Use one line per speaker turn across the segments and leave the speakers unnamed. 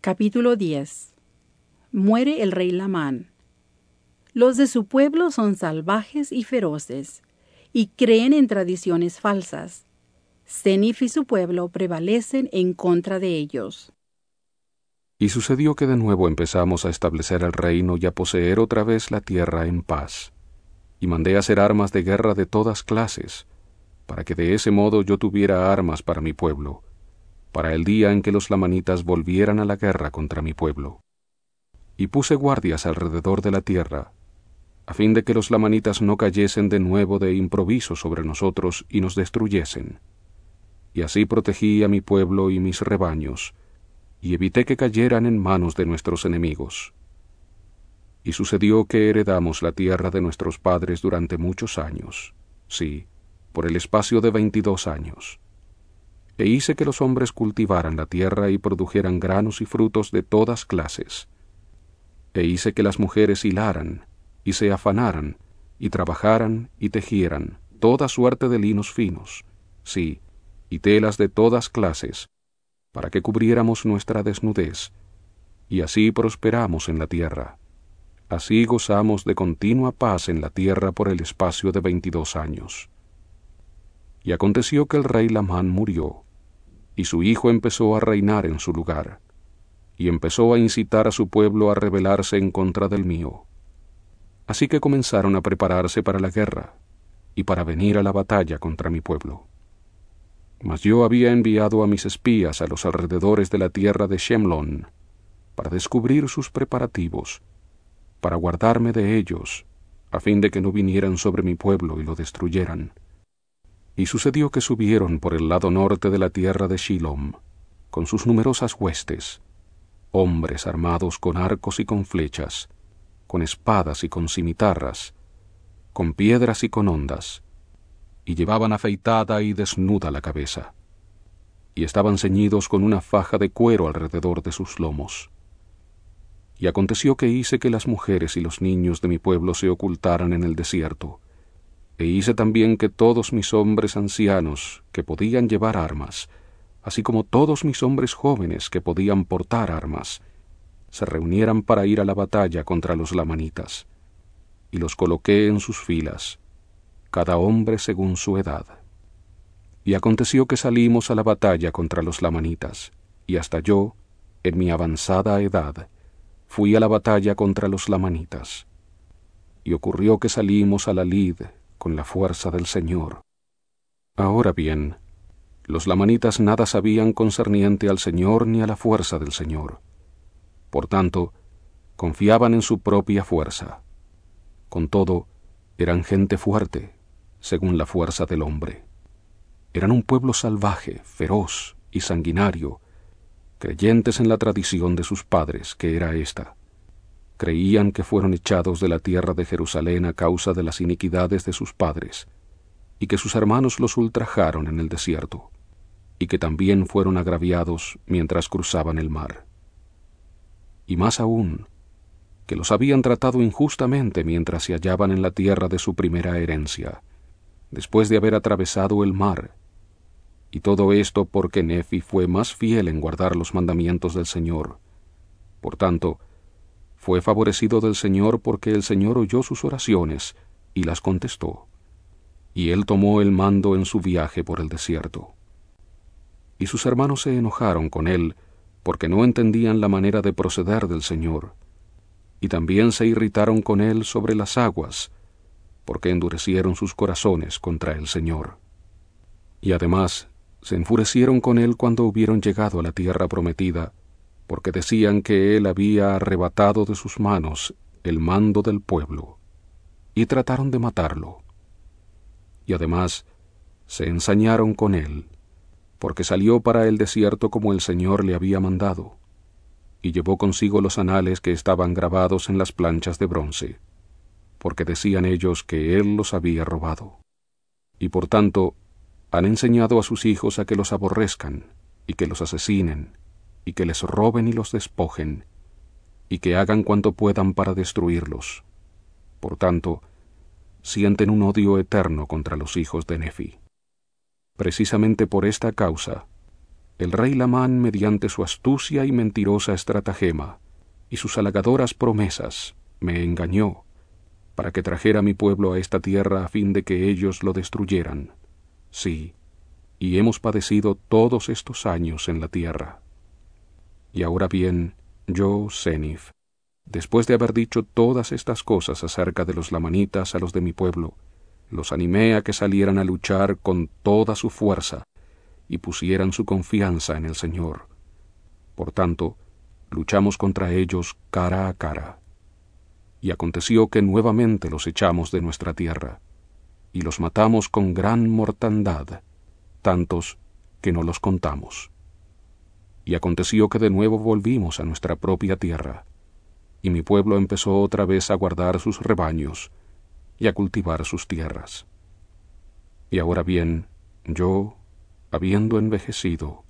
Capítulo 10 Muere el rey Lamán. Los de su pueblo son salvajes y feroces, y creen en tradiciones falsas. Zenif y su pueblo prevalecen en contra de ellos.
Y sucedió que de nuevo empezamos a establecer el reino y a poseer otra vez la tierra en paz. Y mandé hacer armas de guerra de todas clases, para que de ese modo yo tuviera armas para mi pueblo, para el día en que los lamanitas volvieran a la guerra contra mi pueblo. Y puse guardias alrededor de la tierra, a fin de que los lamanitas no cayesen de nuevo de improviso sobre nosotros y nos destruyesen. Y así protegí a mi pueblo y mis rebaños, y evité que cayeran en manos de nuestros enemigos. Y sucedió que heredamos la tierra de nuestros padres durante muchos años, sí, por el espacio de veintidós años. E hice que los hombres cultivaran la tierra y produjeran granos y frutos de todas clases. E hice que las mujeres hilaran, y se afanaran, y trabajaran y tejieran toda suerte de linos finos, sí, y telas de todas clases, para que cubriéramos nuestra desnudez, y así prosperamos en la tierra. Así gozamos de continua paz en la tierra por el espacio de veintidós años. Y aconteció que el rey Lamán murió, y su hijo empezó a reinar en su lugar, y empezó a incitar a su pueblo a rebelarse en contra del mío. Así que comenzaron a prepararse para la guerra, y para venir a la batalla contra mi pueblo. Mas yo había enviado a mis espías a los alrededores de la tierra de Shemlon, para descubrir sus preparativos, para guardarme de ellos, a fin de que no vinieran sobre mi pueblo y lo destruyeran. Y sucedió que subieron por el lado norte de la tierra de Shilom, con sus numerosas huestes, hombres armados con arcos y con flechas, con espadas y con cimitarras, con piedras y con ondas, y llevaban afeitada y desnuda la cabeza, y estaban ceñidos con una faja de cuero alrededor de sus lomos. Y aconteció que hice que las mujeres y los niños de mi pueblo se ocultaran en el desierto, e hice también que todos mis hombres ancianos que podían llevar armas, así como todos mis hombres jóvenes que podían portar armas, se reunieran para ir a la batalla contra los lamanitas, y los coloqué en sus filas, cada hombre según su edad. Y aconteció que salimos a la batalla contra los lamanitas, y hasta yo, en mi avanzada edad, fui a la batalla contra los lamanitas. Y ocurrió que salimos a la lid la fuerza del Señor. Ahora bien, los lamanitas nada sabían concerniente al Señor ni a la fuerza del Señor. Por tanto, confiaban en su propia fuerza. Con todo, eran gente fuerte, según la fuerza del hombre. Eran un pueblo salvaje, feroz y sanguinario, creyentes en la tradición de sus padres, que era esta. Creían que fueron echados de la tierra de Jerusalén a causa de las iniquidades de sus padres, y que sus hermanos los ultrajaron en el desierto, y que también fueron agraviados mientras cruzaban el mar. Y más aún, que los habían tratado injustamente mientras se hallaban en la tierra de su primera herencia, después de haber atravesado el mar. Y todo esto porque Nefi fue más fiel en guardar los mandamientos del Señor. Por tanto, fue favorecido del Señor porque el Señor oyó sus oraciones y las contestó. Y él tomó el mando en su viaje por el desierto. Y sus hermanos se enojaron con él porque no entendían la manera de proceder del Señor. Y también se irritaron con él sobre las aguas, porque endurecieron sus corazones contra el Señor. Y además se enfurecieron con él cuando hubieron llegado a la tierra prometida, porque decían que él había arrebatado de sus manos el mando del pueblo, y trataron de matarlo. Y además se ensañaron con él, porque salió para el desierto como el Señor le había mandado, y llevó consigo los anales que estaban grabados en las planchas de bronce porque decían ellos que él los había robado. Y por tanto, han enseñado a sus hijos a que los aborrezcan, y que los asesinen, y que les roben y los despojen, y que hagan cuanto puedan para destruirlos. Por tanto, sienten un odio eterno contra los hijos de Nefi. Precisamente por esta causa, el rey Lamán, mediante su astucia y mentirosa estratagema, y sus halagadoras promesas, me engañó, para que trajera mi pueblo a esta tierra a fin de que ellos lo destruyeran. Sí, y hemos padecido todos estos años en la tierra. Y ahora bien, yo, Zenif, después de haber dicho todas estas cosas acerca de los lamanitas a los de mi pueblo, los animé a que salieran a luchar con toda su fuerza y pusieran su confianza en el Señor. Por tanto, luchamos contra ellos cara a cara. Y aconteció que nuevamente los echamos de nuestra tierra, y los matamos con gran mortandad, tantos que no los contamos. Y aconteció que de nuevo volvimos a nuestra propia tierra, y mi pueblo empezó otra vez a guardar sus rebaños y a cultivar sus tierras. Y ahora bien, yo, habiendo envejecido,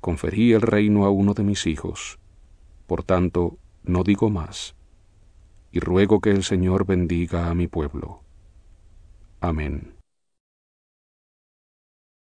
conferí el reino a uno de mis hijos, por tanto, no digo más, y ruego que el Señor bendiga a mi pueblo. Amén.